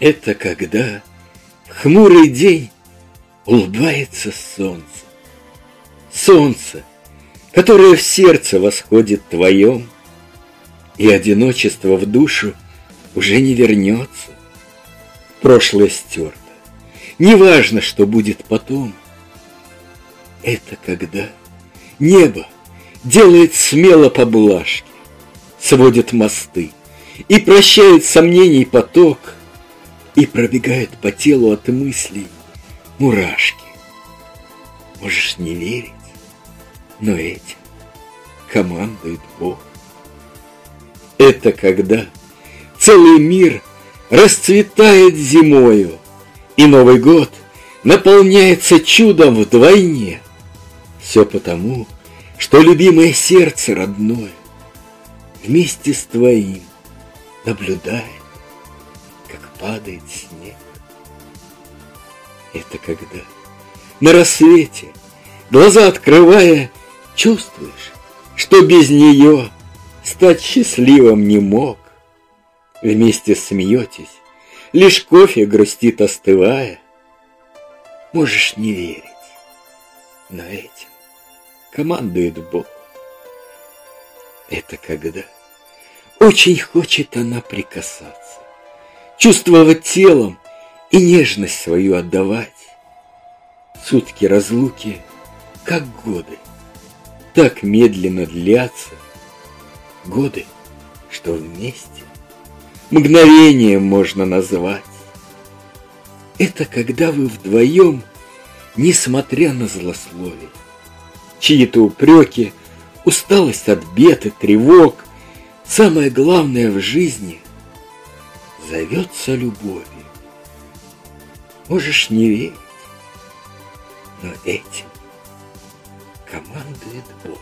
Это когда в хмурый день улыбается солнце. Солнце, которое в сердце восходит твоем, И одиночество в душу уже не вернется. Прошлое стерто. Неважно, что будет потом. Это когда небо делает смело поблажки, сводит мосты и прощает сомнений поток, и пробегает по телу от мыслей мурашки. Можешь не верить, но этим командует Бог. Это когда целый мир расцветает зимою, и Новый год наполняется чудом вдвойне. Все потому, что любимое сердце родное вместе с твоим наблюдает, падает снег. Это когда на рассвете, глаза открывая, чувствуешь, что без нее стать счастливым не мог. Вместе смеетесь, лишь кофе грустит остывая. Можешь не верить, но этим командует Бог. Это когда очень хочет она прикасаться, чувствовать телом и нежность свою отдавать. Сутки разлуки, как годы, так медленно длятся. Годы, что вместе мгновением можно назвать. Это когда вы вдвоем, несмотря на злословие, чьи-то упреки, усталость от бед и тревог, самое главное в жизни зовется любовью. Можешь не верить, но этим командует Бог.